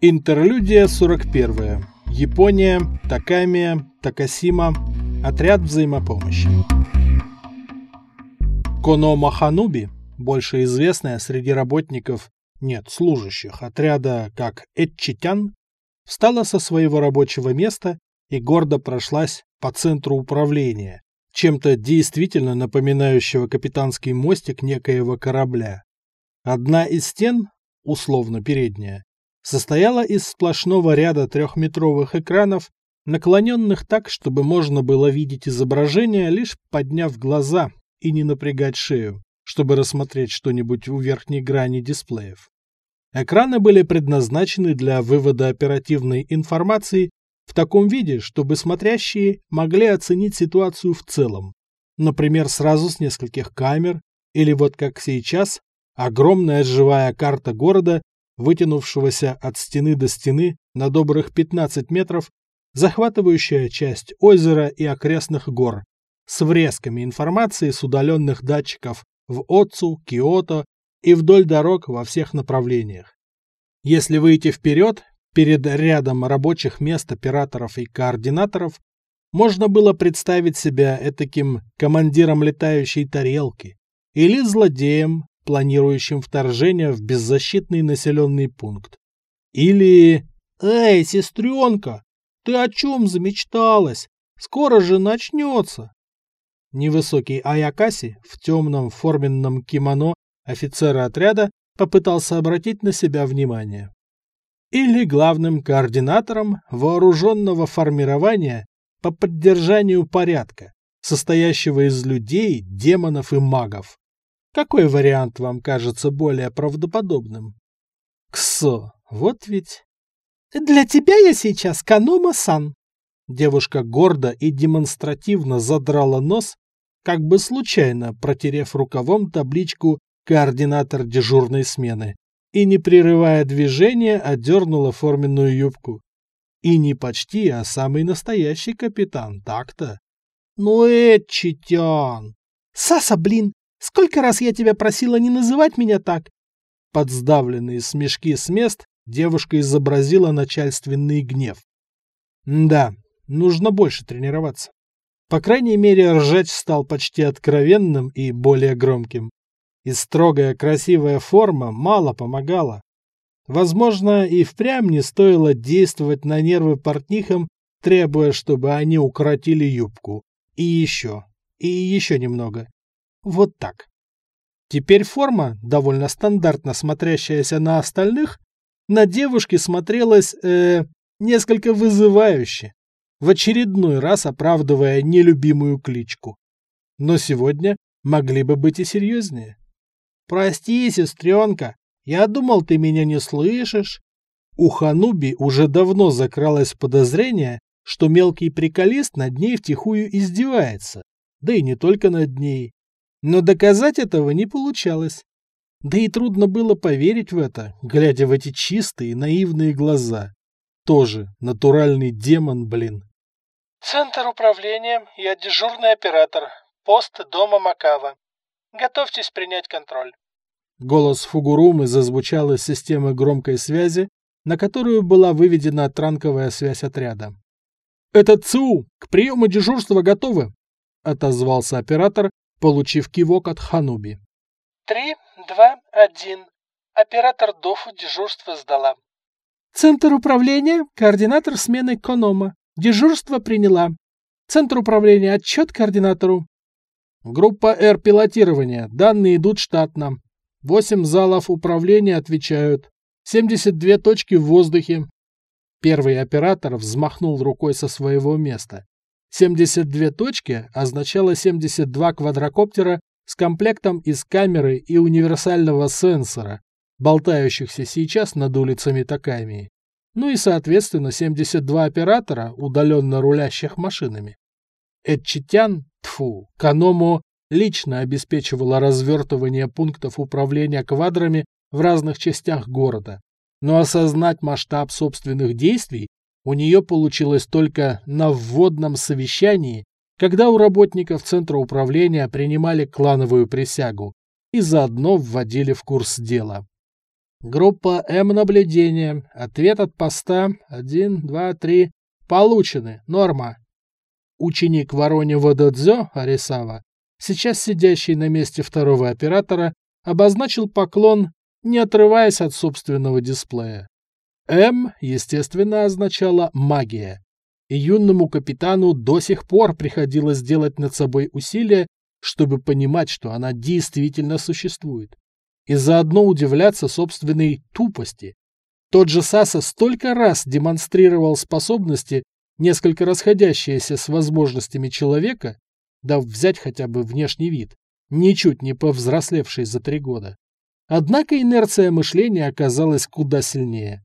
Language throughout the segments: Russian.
Интерлюдия 41. Япония, Такамия, Такасима. Отряд взаимопомощи. Коно Махануби, больше известная среди работников, нет, служащих отряда как Этчитян, встала со своего рабочего места и гордо прошлась по центру управления, чем-то действительно напоминающего капитанский мостик некоего корабля. Одна из стен, условно передняя, состояла из сплошного ряда трехметровых экранов, наклоненных так, чтобы можно было видеть изображение, лишь подняв глаза и не напрягать шею, чтобы рассмотреть что-нибудь у верхней грани дисплеев. Экраны были предназначены для вывода оперативной информации в таком виде, чтобы смотрящие могли оценить ситуацию в целом. Например, сразу с нескольких камер, или вот как сейчас, огромная живая карта города вытянувшегося от стены до стены на добрых 15 метров, захватывающая часть озера и окрестных гор, с врезками информации с удаленных датчиков в Отцу, Киото и вдоль дорог во всех направлениях. Если выйти вперед, перед рядом рабочих мест операторов и координаторов, можно было представить себя этаким командиром летающей тарелки или злодеем, планирующим вторжение в беззащитный населенный пункт. Или «Эй, сестренка, ты о чем замечталась? Скоро же начнется!» Невысокий Аякаси в темном форменном кимоно офицера отряда попытался обратить на себя внимание. Или главным координатором вооруженного формирования по поддержанию порядка, состоящего из людей, демонов и магов. Какой вариант вам кажется более правдоподобным? Ксо, вот ведь... Для тебя я сейчас Канома-сан. Девушка гордо и демонстративно задрала нос, как бы случайно протерев рукавом табличку «Координатор дежурной смены» и, не прерывая движения, одернула форменную юбку. И не почти, а самый настоящий капитан, так-то. Ну, Эдчитян! Саса, блин, Сколько раз я тебя просила не называть меня так?» Под сдавленные смешки с мест девушка изобразила начальственный гнев. «Да, нужно больше тренироваться». По крайней мере, ржач стал почти откровенным и более громким. И строгая красивая форма мало помогала. Возможно, и впрямь не стоило действовать на нервы портнихам, требуя, чтобы они укоротили юбку. И еще. И еще немного. Вот так. Теперь форма, довольно стандартно смотрящаяся на остальных, на девушке смотрелась, э, несколько вызывающе, в очередной раз оправдывая нелюбимую кличку. Но сегодня могли бы быть и серьезнее. «Прости, сестренка, я думал, ты меня не слышишь». У Хануби уже давно закралось подозрение, что мелкий приколист над ней втихую издевается, да и не только над ней. Но доказать этого не получалось. Да и трудно было поверить в это, глядя в эти чистые, наивные глаза. Тоже натуральный демон, блин. Центр управления, я дежурный оператор. Пост дома Макава. Готовьтесь принять контроль. Голос Фугурумы зазвучал из системы громкой связи, на которую была выведена транковая связь отряда. «Это ЦУ! К приему дежурства готовы!» — отозвался оператор, получив кивок от Хануби. «Три, два, один. Оператор Дофу дежурство сдала». «Центр управления, координатор смены Конома. Дежурство приняла. Центр управления, отчет координатору». «Группа Р пилотирования. Данные идут штатно. Восемь залов управления отвечают. 72 точки в воздухе». Первый оператор взмахнул рукой со своего места. 72 точки означало 72 квадрокоптера с комплектом из камеры и универсального сенсора, болтающихся сейчас над улицами Такамии. Ну и, соответственно, 72 оператора, удаленно рулящих машинами. Этчитян, тфу, Каному лично обеспечивала развертывание пунктов управления квадрами в разных частях города. Но осознать масштаб собственных действий у нее получилось только на вводном совещании, когда у работников Центра управления принимали клановую присягу и заодно вводили в курс дела. Группа М наблюдения. Ответ от поста. Один, два, три. Получены. Норма. Ученик Воронева Додзё, Арисава, сейчас сидящий на месте второго оператора, обозначил поклон, не отрываясь от собственного дисплея. М, естественно, означала «магия». И юному капитану до сих пор приходилось делать над собой усилия, чтобы понимать, что она действительно существует. И заодно удивляться собственной тупости. Тот же Саса столько раз демонстрировал способности, несколько расходящиеся с возможностями человека, да взять хотя бы внешний вид, ничуть не повзрослевший за три года. Однако инерция мышления оказалась куда сильнее.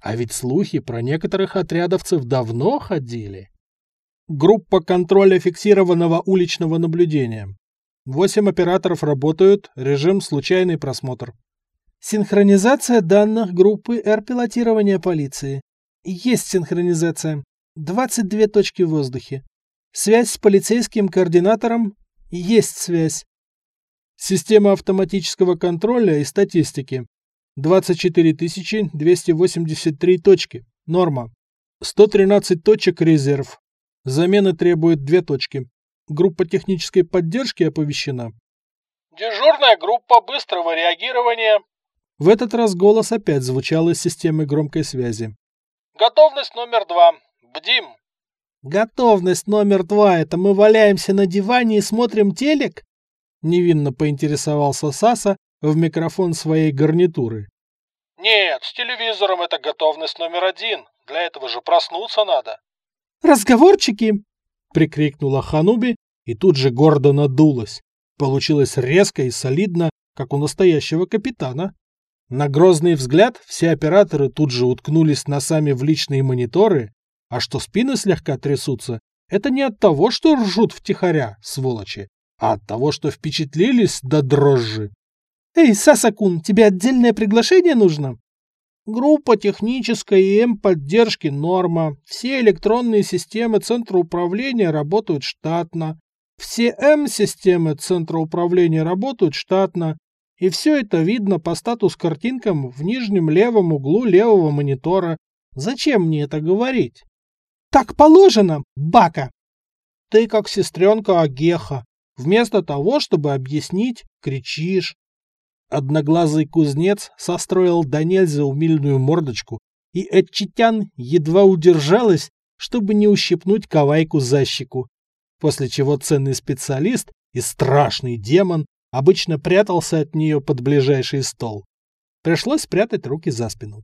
А ведь слухи про некоторых отрядовцев давно ходили. Группа контроля фиксированного уличного наблюдения. Восемь операторов работают, режим случайный просмотр. Синхронизация данных группы R-пилотирования полиции. Есть синхронизация. 22 точки в воздухе. Связь с полицейским координатором. Есть связь. Система автоматического контроля и статистики. 24 283 точки. Норма. 113 точек резерв. Замена требует 2 точки. Группа технической поддержки оповещена. Дежурная группа быстрого реагирования. В этот раз голос опять звучал из системы громкой связи. Готовность номер два. Бдим. Готовность номер два. Это мы валяемся на диване и смотрим телек? Невинно поинтересовался Саса в микрофон своей гарнитуры. Нет, с телевизором это готовность номер один. Для этого же проснуться надо. Разговорчики! Прикрикнула Хануби и тут же гордо надулась. Получилось резко и солидно, как у настоящего капитана. На грозный взгляд все операторы тут же уткнулись носами в личные мониторы, а что спины слегка трясутся, это не от того, что ржут втихаря, сволочи, а от того, что впечатлились до дрожжи. «Эй, Сасакун, тебе отдельное приглашение нужно?» Группа технической М-поддержки норма. Все электронные системы Центра управления работают штатно. Все М-системы Центра управления работают штатно. И все это видно по статус-картинкам в нижнем левом углу левого монитора. Зачем мне это говорить? Так положено, бака. Ты как сестренка Агеха. Вместо того, чтобы объяснить, кричишь. Одноглазый кузнец состроил до нельзя умильную мордочку, и Эдчитян едва удержалась, чтобы не ущипнуть кавайку за щеку, после чего ценный специалист и страшный демон обычно прятался от нее под ближайший стол. Пришлось спрятать руки за спину.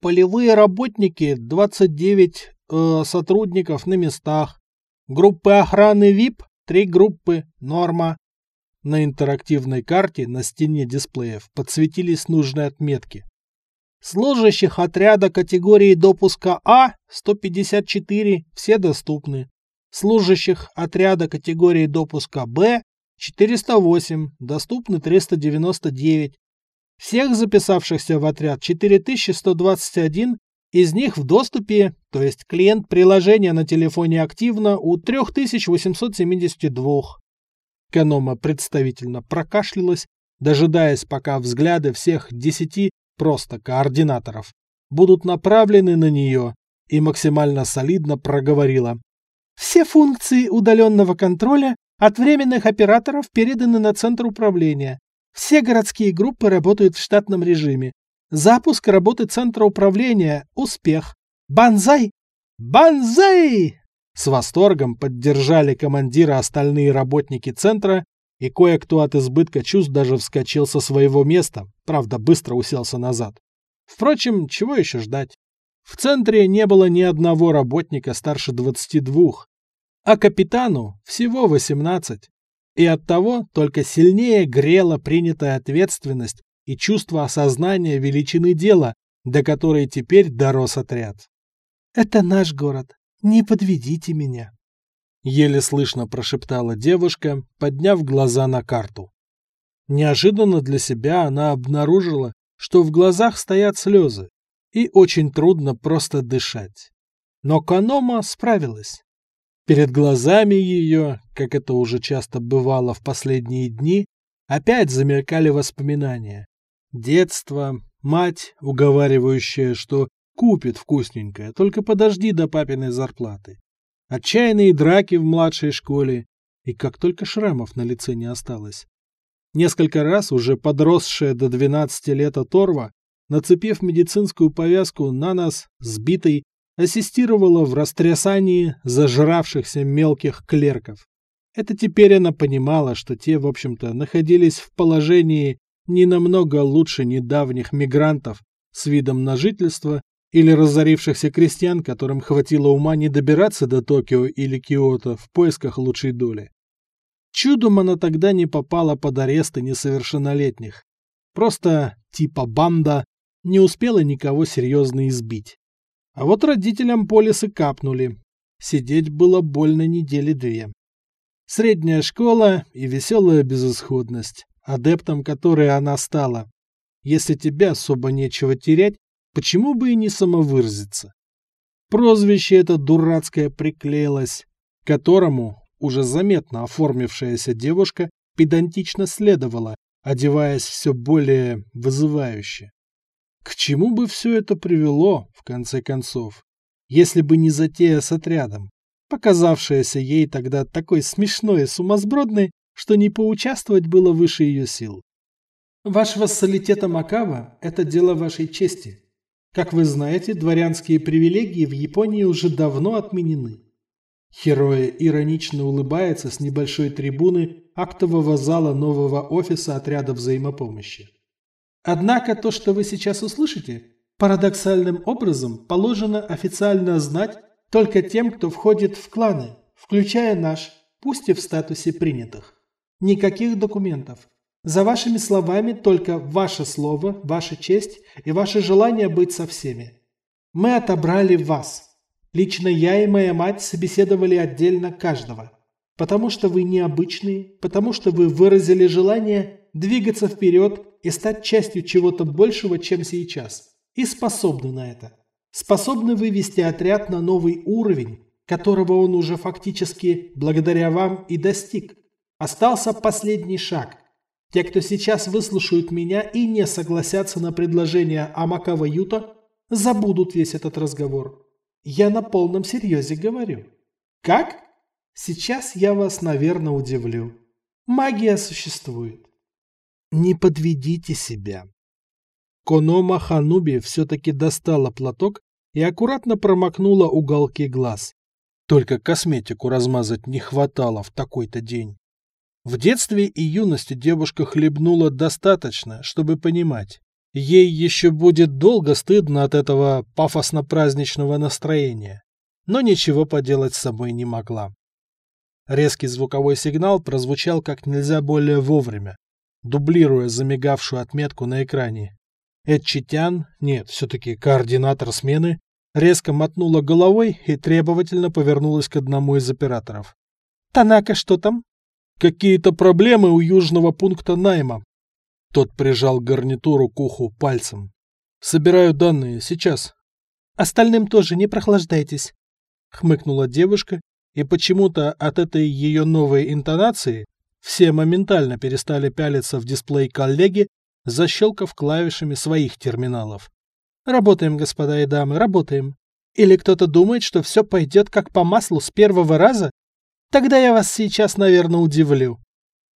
Полевые работники, 29 э, сотрудников на местах. Группы охраны ВИП, три группы, норма. На интерактивной карте на стене дисплеев подсветились нужные отметки. Служащих отряда категории допуска А 154 все доступны. Служащих отряда категории допуска Б 408, доступны 399. Всех записавшихся в отряд 4121, из них в доступе, то есть клиент приложения на телефоне активно у 3872. Канома представительно прокашлялась, дожидаясь, пока взгляды всех десяти просто координаторов будут направлены на нее, и максимально солидно проговорила. Все функции удаленного контроля от временных операторов переданы на центр управления. Все городские группы работают в штатном режиме. Запуск работы центра управления – успех. Банзай! Банзай! С восторгом поддержали командира остальные работники центра, и кое-кто от избытка чувств даже вскочил со своего места, правда, быстро уселся назад. Впрочем, чего еще ждать? В центре не было ни одного работника старше 22, а капитану всего 18. И оттого только сильнее грела принятая ответственность и чувство осознания величины дела, до которой теперь дорос отряд. «Это наш город. Не подведите меня», — еле слышно прошептала девушка, подняв глаза на карту. Неожиданно для себя она обнаружила, что в глазах стоят слезы, и очень трудно просто дышать. Но Канома справилась. Перед глазами ее, как это уже часто бывало в последние дни, опять замелькали воспоминания. Детство, Мать, уговаривающая, что купит вкусненькое, только подожди до папиной зарплаты. Отчаянные драки в младшей школе, и как только шрамов на лице не осталось. Несколько раз уже подросшая до 12 лет оторва, нацепив медицинскую повязку на нос, сбитый, ассистировала в растрясании зажравшихся мелких клерков. Это теперь она понимала, что те, в общем-то, находились в положении не намного лучше недавних мигрантов с видом на жительство или разорившихся крестьян, которым хватило ума не добираться до Токио или Киото в поисках лучшей доли. Чудом она тогда не попала под аресты несовершеннолетних. Просто типа банда не успела никого серьезно избить. А вот родителям полисы капнули. Сидеть было больно недели две. Средняя школа и веселая безысходность, адептом которой она стала. Если тебе особо нечего терять, Почему бы и не самовыразиться? Прозвище это дурацкое приклеилось, которому уже заметно оформившаяся девушка педантично следовала, одеваясь все более вызывающе. К чему бы все это привело, в конце концов, если бы не затея с отрядом, показавшаяся ей тогда такой смешной и сумасбродной, что не поучаствовать было выше ее сил. Ваш вассалитет Макава – это дело вашей чести, как вы знаете, дворянские привилегии в Японии уже давно отменены. Хероя иронично улыбается с небольшой трибуны актового зала нового офиса отряда взаимопомощи. Однако то, что вы сейчас услышите, парадоксальным образом положено официально знать только тем, кто входит в кланы, включая наш, пусть и в статусе принятых. Никаких документов, за вашими словами только ваше слово, ваша честь и ваше желание быть со всеми. Мы отобрали вас. Лично я и моя мать собеседовали отдельно каждого. Потому что вы необычные, потому что вы выразили желание двигаться вперед и стать частью чего-то большего, чем сейчас. И способны на это. Способны вывести отряд на новый уровень, которого он уже фактически благодаря вам и достиг. Остался последний шаг те, кто сейчас выслушают меня и не согласятся на предложение Амакава Юта, забудут весь этот разговор. Я на полном серьезе говорю. Как? Сейчас я вас, наверное, удивлю. Магия существует. Не подведите себя. Конома Хануби все-таки достала платок и аккуратно промокнула уголки глаз. Только косметику размазать не хватало в такой-то день. В детстве и юности девушка хлебнула достаточно, чтобы понимать. Ей еще будет долго стыдно от этого пафосно-праздничного настроения. Но ничего поделать с собой не могла. Резкий звуковой сигнал прозвучал как нельзя более вовремя, дублируя замигавшую отметку на экране. Эдчитян, нет, все-таки координатор смены, резко мотнула головой и требовательно повернулась к одному из операторов. «Танака, что там?» Какие-то проблемы у южного пункта найма. Тот прижал гарнитуру к уху пальцем. Собираю данные, сейчас. Остальным тоже не прохлаждайтесь. Хмыкнула девушка, и почему-то от этой ее новой интонации все моментально перестали пялиться в дисплей коллеги, защелкав клавишами своих терминалов. Работаем, господа и дамы, работаем. Или кто-то думает, что все пойдет как по маслу с первого раза? Тогда я вас сейчас, наверное, удивлю.